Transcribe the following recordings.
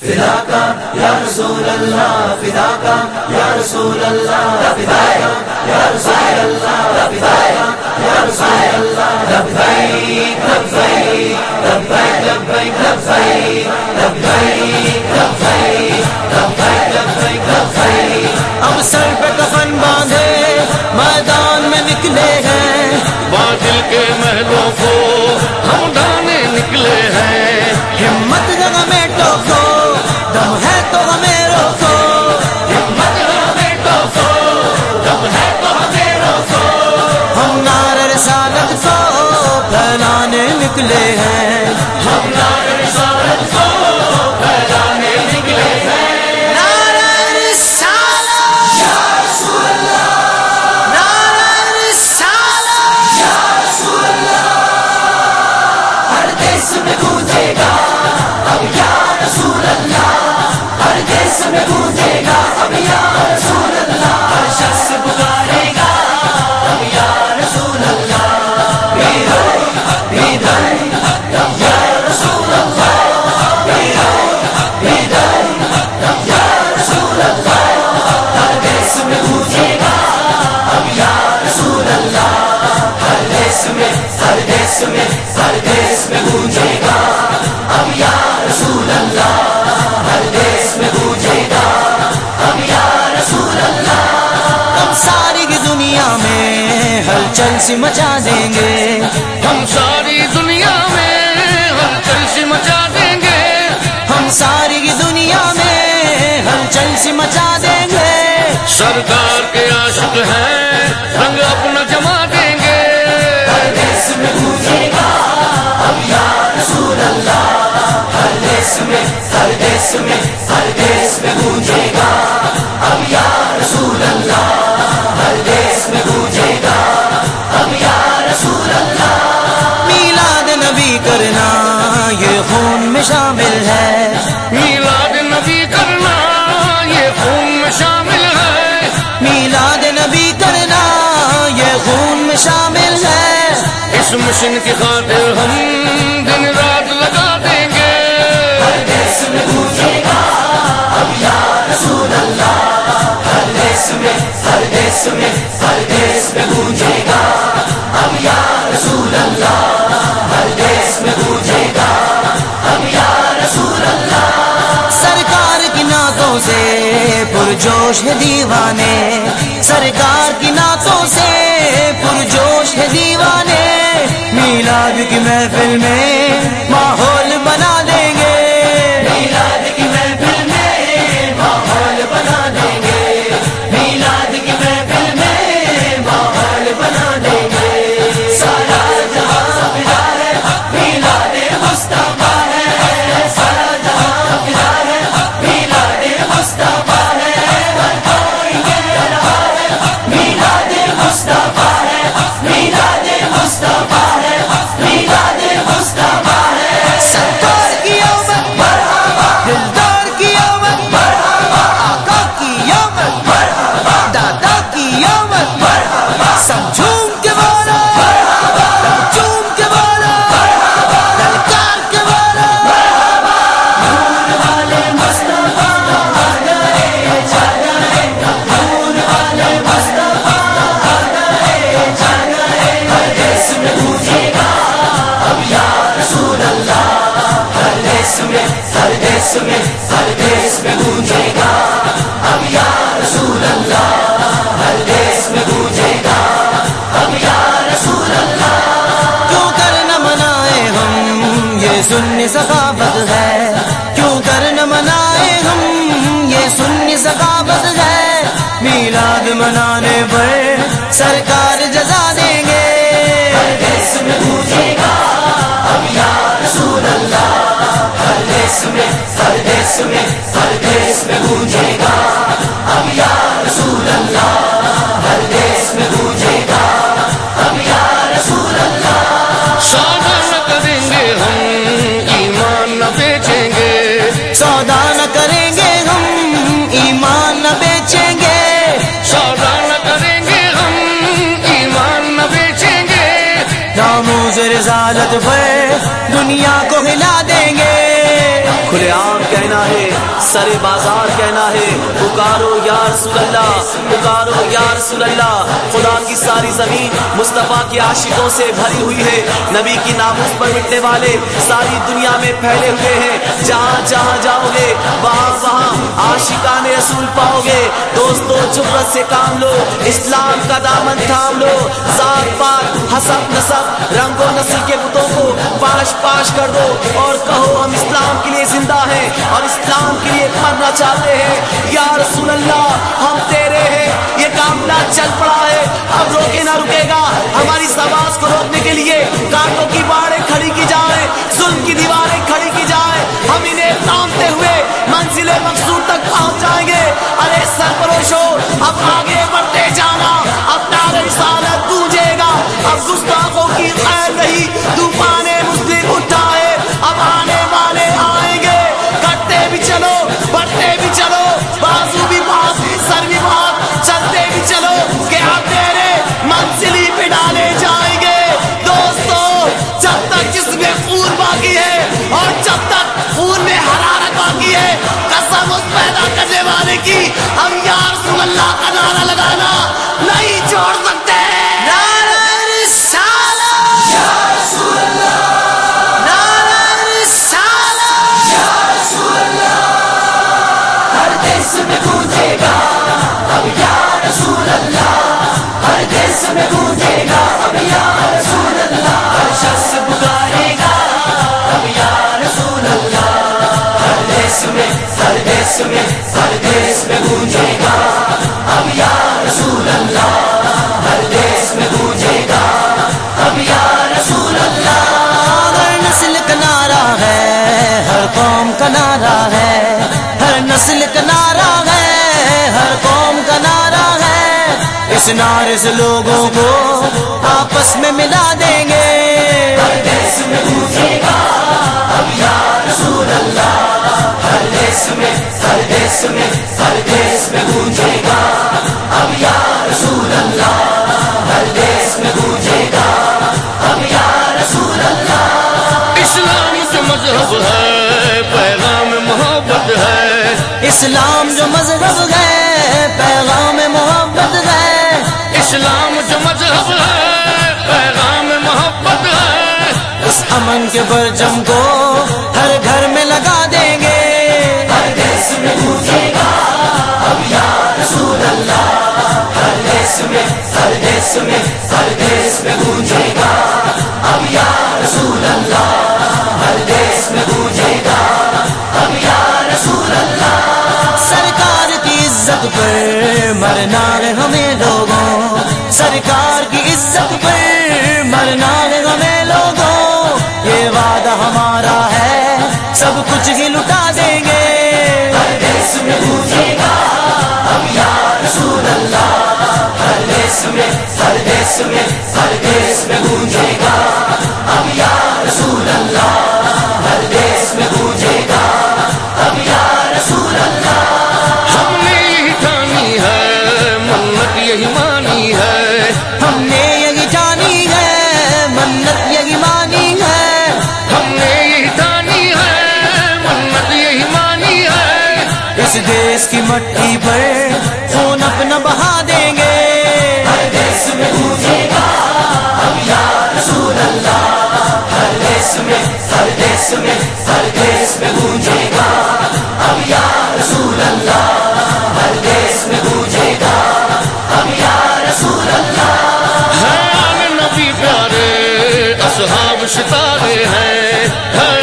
فدا کا یا رسول اللہ فدا کا یا رسول اللہ فدایا یا رسول اللہ فدایا یا رسول اللہ لبیک لبیک لبیک لبیک لبیک لبیک لبیک لبیک لبیک لبیک اب سر پہ کفن باندھے میدان میں نکلے ہیں باطل کے محلوں کو والے ہیں۔ سی مچا دیں گے۔ ہم ساری دنیا میں ہلچل سی مچا دیں گے۔ ہم ساری دنیا میں ہلچل سی مچا دیں گے۔ سرکار کے عاشق ہیں رنگ اپنا جما دیں گے۔ ہر دیس میں گونجے گا اب یا رسول اللہ ہر دیس میں ہر دیس میں ہر دیس میں اس مشن کی خاطر ہم دن رات لگا دیں گے۔ ہر دیس میں گونجے گا۔ اب یا رسول اللہ، ہر دیس میں، ہر دیس میں، ہر دیس میں گونجے گا۔ اب یا رسول اللہ، ہر دیس میں گونجے گا۔ اب یا رسول اللہ۔ سرکار کی نعتوں سے پرجوش دیوانے۔ سرکار کی محفل میں ثقافت ہے۔ کیوں کر نہ منائے ہم؟ یہ سنی ثقافت ہے۔ میلاد منانے پر سرکار جزا دیں گے۔ ہر دیس میں ہر دیس میں ہر دیس میں ہر دیس میں گونجے گا۔ رسالت پر دنیا کو ہلا دیں گے۔ کھلے عام کہنا ہے، سر بازار کہنا ہے، پکارو یا رسول اللہ، پکارو یا رسول اللہ۔ خدا کی ساری زمین مصطفیٰ کے عاشقوں سے بھری ہوئی ہے۔ نبی کی ناموز پر مٹنے والے ساری دنیا میں پھیلے ہوئے ہیں۔ جہاں جہاں جاؤ گے، وہاں وہاں عاشقان رسول پاؤ گے۔ دوستو جبرت سے کام لو۔ اسلام کا دامن تھام لو۔ ذات پات حسب نصب، رنگ و نسل کے بتوں کو پاش پاش کر دو۔ اور کہو، ہم اسلام کے لیے زندہ ہیں۔ اور اسلام کے لیے مرنا چاہتے ہیں۔ یا رسول اللہ، ہم تیرے ہیں۔ یہ کامنا چل پڑا ہے۔ اب روکے نہ رکے گا۔ ہماری اس کو روکنے کے لیے کانٹوں کی کرنے کی؟ ہم یا رسول اللہ کا نعرہ لگانا نہیں چھوڑ سکتے۔ نعرہ ہر میں گونجے گا۔ اب یا رسول اللہ۔ ہر دیس میں گونجے گا۔ اب یا رسول اللہ۔ ہر شخص پکارے گا۔ اب یا رسول اللہ۔ ہر دیس میں، ہر دیس میں۔ اس نعرے سے لوگوں کو آپس میں ملا دیں گے۔ ہر دیس میں ہر دیس میں ہر دیس میں ہر دیس میں گونجے گا۔ ہر دیس میں، ہر دیس میں گونجے گا۔ اب یا رسول اللہ، ہر دیس میں گونجے گا۔ اب یا رسول اللہ، سرکار کی عزت پر مرنا ہے ہمیں لوگوں۔ سرکار کی عزت پر مرنا ہے ہمیں لوگوں۔ یہ وعدہ ہمارا ہے، سب کچھ ہی لٹا دیس میں ہر دیس میں گونجے گا۔ اب یا رسول اللہ ہر دیس میں گونجے گا اب یا رسول اللہ۔ ہم نے یہی ٹھانی ہے، منت یہی مانی ہے۔ ہم نے یہی جانی ہے۔ منت یہی مانی ہے ہم نے یہی ٹھانی ہے منت یہی مانی ہے اس دیش کی مٹی پر میں ہر دیس میں ہر دیس میں گونجے گا اب یا رسول اللہ ہر دیس میں گونجے گا اب یا رسول اللہ نبی پیارے، اصحاب ستارے ہیں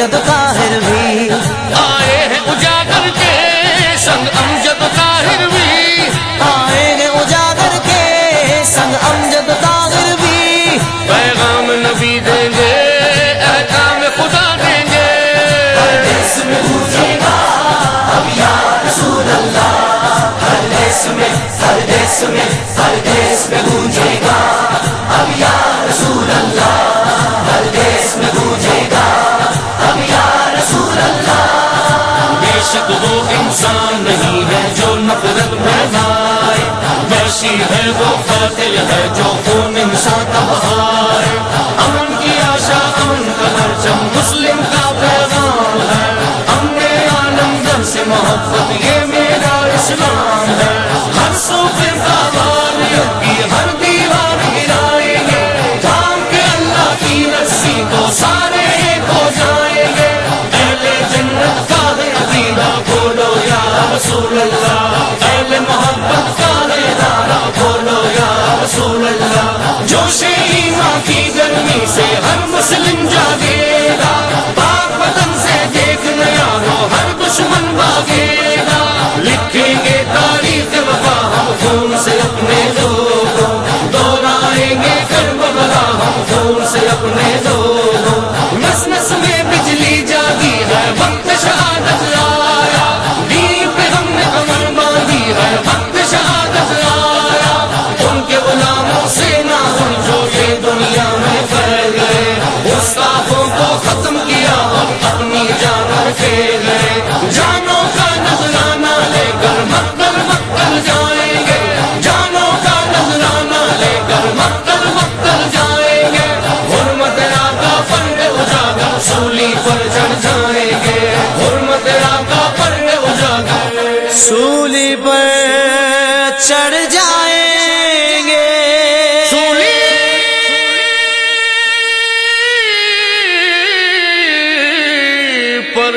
امجد طاہر بھی۔ آئے ہیں اجاگر کے سنگ امجد طاہر بھی۔ آئے ہیں اجاگر کے سنگ امجد طاہر بھی۔ پیغام نبی دیں گے احکام خدا دیں گے۔ ہر اللہ میں۔ خوشی ہے وہ قاتل ہے جو خون انسان کا بہار امن کی آشا، امن کا مسلم کا پیغام ہے۔ ہم نے عالم سے محبت، یہ میرا اسلام ہے۔ ہر صوبے سے ہر مسلم جاگے۔ پر چڑھ جائیں گے۔ سولی پر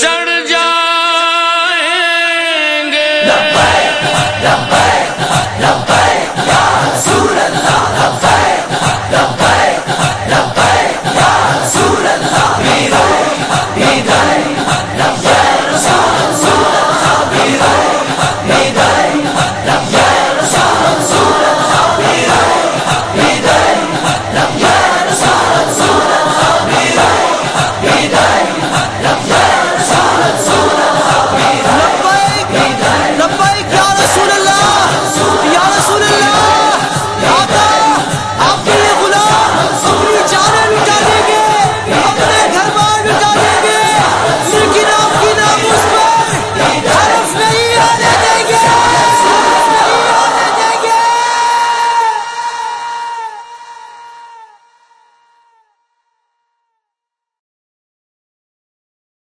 چڑھ جائیں گے۔ لبیک لبیک، یا رسول اللہ، لبیک لبیک